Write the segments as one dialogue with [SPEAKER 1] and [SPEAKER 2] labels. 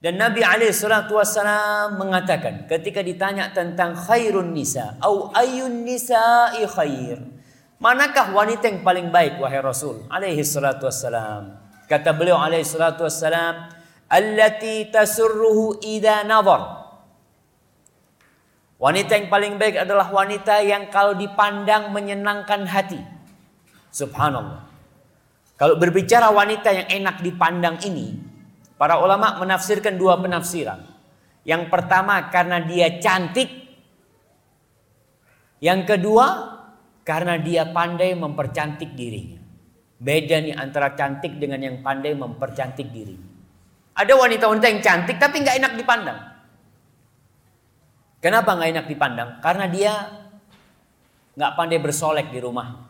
[SPEAKER 1] Dan Nabi SAW mengatakan ketika ditanya tentang khairun nisa au ayun nisa'i khair. Manakah wanita yang paling baik wahai Rasul alaihi salatu wassalam? Kata beliau alaihi salatu wassalam, allati tasurruhu idza nazar. Wanita yang paling baik adalah wanita yang kalau dipandang menyenangkan hati. Subhanallah. Kalau berbicara wanita yang enak dipandang ini, Para ulama menafsirkan dua penafsiran. Yang pertama karena dia cantik. Yang kedua karena dia pandai mempercantik dirinya. Beda nih antara cantik dengan yang pandai mempercantik diri. Ada wanita-wanita yang cantik tapi nggak enak dipandang. Kenapa nggak enak dipandang? Karena dia nggak pandai bersolek di rumah.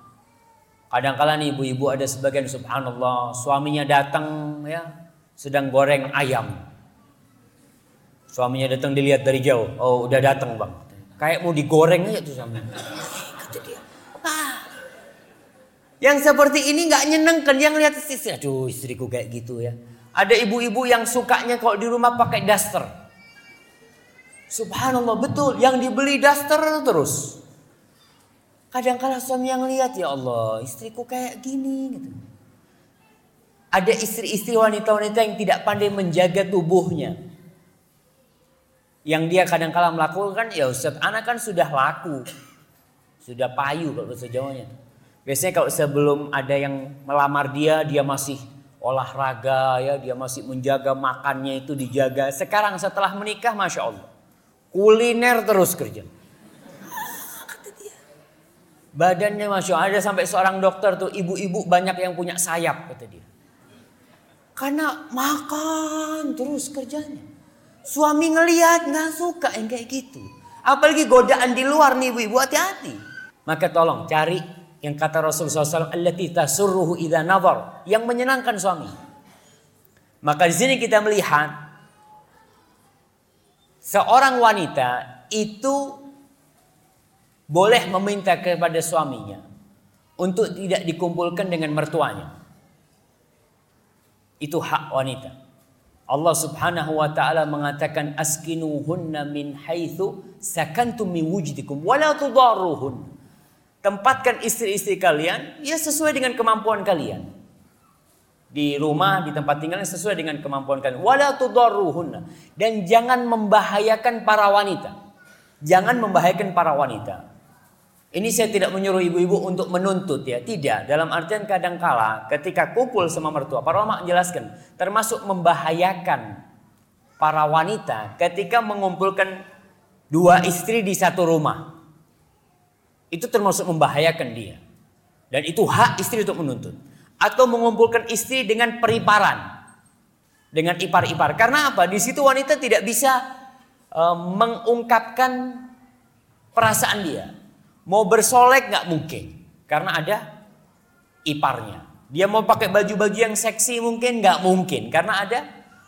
[SPEAKER 1] Kadang-kala nih ibu-ibu ada sebagian subhanallah suaminya datang ya sedang goreng ayam. Suaminya datang dilihat dari jauh. Oh, udah datang, Bang. Kayak mau digoreng aja tuh sama. Ah. Yang seperti ini nggak nyenengkan yang lihat istri. Aduh, istriku kayak gitu ya. Ada ibu-ibu yang sukanya kalau di rumah pakai daster. Subhanallah betul, yang dibeli daster terus. Kadang-kala suami yang lihat ya Allah, istriku kayak gini gitu. Ada istri-istri wanita-wanita yang tidak pandai menjaga tubuhnya. Yang dia kadang-kala melakukan, ya Ustaz, anak kan sudah laku. Sudah payu kalau bahasa Jawanya. Biasanya kalau sebelum ada yang melamar dia, dia masih olahraga ya, dia masih menjaga makannya itu dijaga. Sekarang setelah menikah, Masya Allah. Kuliner terus kerja. Badannya Masya Allah, ada sampai seorang dokter tuh, ibu-ibu banyak yang punya sayap kata dia. Karena makan terus kerjanya. Suami ngelihat nggak suka yang kayak gitu. Apalagi godaan di luar nih ibu-ibu hati-hati. Maka tolong cari yang kata Rasulullah SAW yang menyenangkan suami. Maka di sini kita melihat seorang wanita itu boleh meminta kepada suaminya untuk tidak dikumpulkan dengan mertuanya. Itu hak wanita. Allah Subhanahu wa taala mengatakan askinuhunna min haitsu sakantum min wujdikum wala tudarruhun. Tempatkan istri-istri kalian ya sesuai dengan kemampuan kalian. Di rumah, di tempat tinggal sesuai dengan kemampuan kalian. Wala tudarruhunna dan jangan membahayakan para wanita. Jangan membahayakan para wanita. Ini saya tidak menyuruh ibu-ibu untuk menuntut ya, tidak. Dalam artian kadang-kala ketika kumpul sama mertua, para ulama menjelaskan termasuk membahayakan para wanita ketika mengumpulkan dua istri di satu rumah. Itu termasuk membahayakan dia. Dan itu hak istri untuk menuntut. Atau mengumpulkan istri dengan periparan. Dengan ipar-ipar. Karena apa? Di situ wanita tidak bisa uh, mengungkapkan perasaan dia Mau bersolek nggak mungkin karena ada iparnya. Dia mau pakai baju-baju yang seksi mungkin nggak mungkin karena ada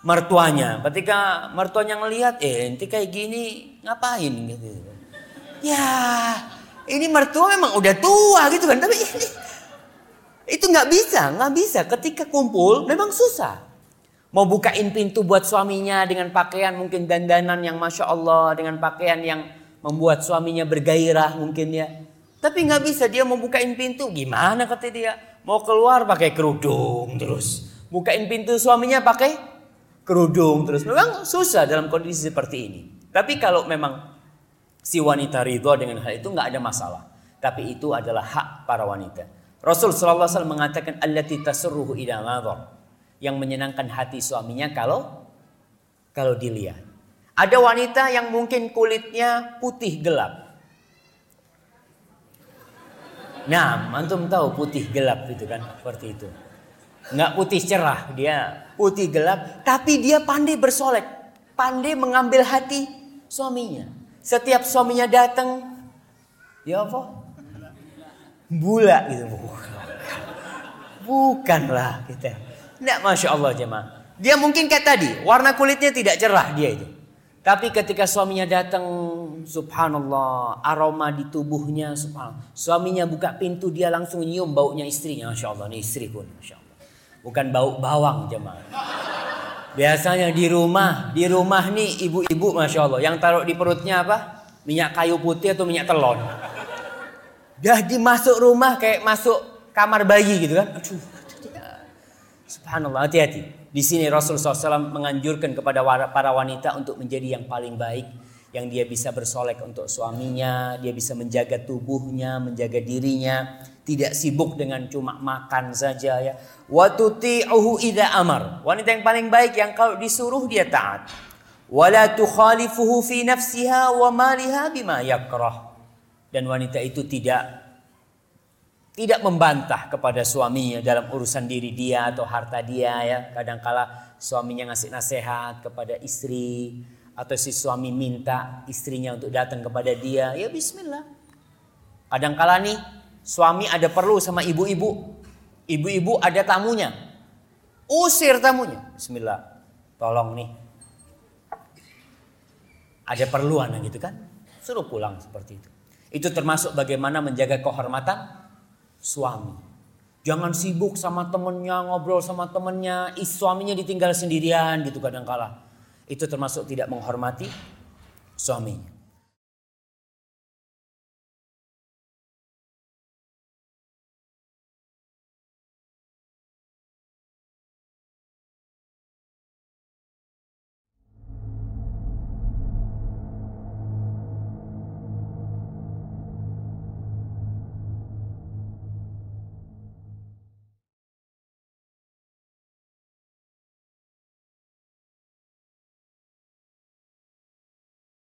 [SPEAKER 1] mertuanya. Ketika mertuanya ngelihat, eh nanti kayak gini ngapain gitu. Ya, ini mertua memang udah tua gitu kan, tapi ini itu nggak bisa, nggak bisa. Ketika kumpul memang susah. Mau bukain pintu buat suaminya dengan pakaian mungkin dandanan yang masya Allah, dengan pakaian yang membuat suaminya bergairah mungkin ya. Tapi nggak bisa dia mau bukain pintu gimana kata dia mau keluar pakai kerudung terus bukain pintu suaminya pakai kerudung terus memang susah dalam kondisi seperti ini. Tapi kalau memang si wanita ridho dengan hal itu nggak ada masalah. Tapi itu adalah hak para wanita. Rasul Shallallahu Alaihi Wasallam mengatakan allati tasurruhu ida yang menyenangkan hati suaminya kalau kalau dilihat. Ada wanita yang mungkin kulitnya putih gelap. Nah, antum tahu putih gelap itu kan, seperti itu. Nggak putih cerah, dia putih gelap, tapi dia pandai bersolek, pandai mengambil hati suaminya. Setiap suaminya datang, ya apa? Bula gitu. Bukanlah kita. Nggak, masya Allah jemaah. Dia mungkin kayak tadi, warna kulitnya tidak cerah dia itu. Tapi ketika suaminya datang, subhanallah, aroma di tubuhnya, subhanallah. Suaminya buka pintu, dia langsung nyium baunya istrinya. Masya Allah, ini istri pun, Masya Allah. Bukan bau bawang jemaah. Biasanya di rumah, di rumah nih ibu-ibu masya Allah, yang taruh di perutnya apa? Minyak kayu putih atau minyak telon. Dah dimasuk rumah kayak masuk kamar bayi gitu kan? Aduh, Subhanallah, hati-hati. Di sini Rasulullah SAW menganjurkan kepada para wanita untuk menjadi yang paling baik. Yang dia bisa bersolek untuk suaminya, dia bisa menjaga tubuhnya, menjaga dirinya. Tidak sibuk dengan cuma makan saja ya. Watuti'uhu idha amar. Wanita yang paling baik yang kalau disuruh dia taat. Wala tukhalifuhu fi nafsiha wa maliha bima yakrah. Dan wanita itu tidak tidak membantah kepada suaminya dalam urusan diri dia atau harta dia ya. Kadangkala suaminya ngasih nasihat kepada istri atau si suami minta istrinya untuk datang kepada dia, ya bismillah. Kadangkala nih suami ada perlu sama ibu-ibu. Ibu-ibu ada tamunya. Usir tamunya. Bismillah. Tolong nih. Ada perluan gitu kan? Suruh pulang seperti itu. Itu termasuk bagaimana menjaga kehormatan suami. Jangan sibuk sama temennya, ngobrol sama temennya, suaminya ditinggal sendirian gitu kadang kala. Itu termasuk tidak menghormati suaminya.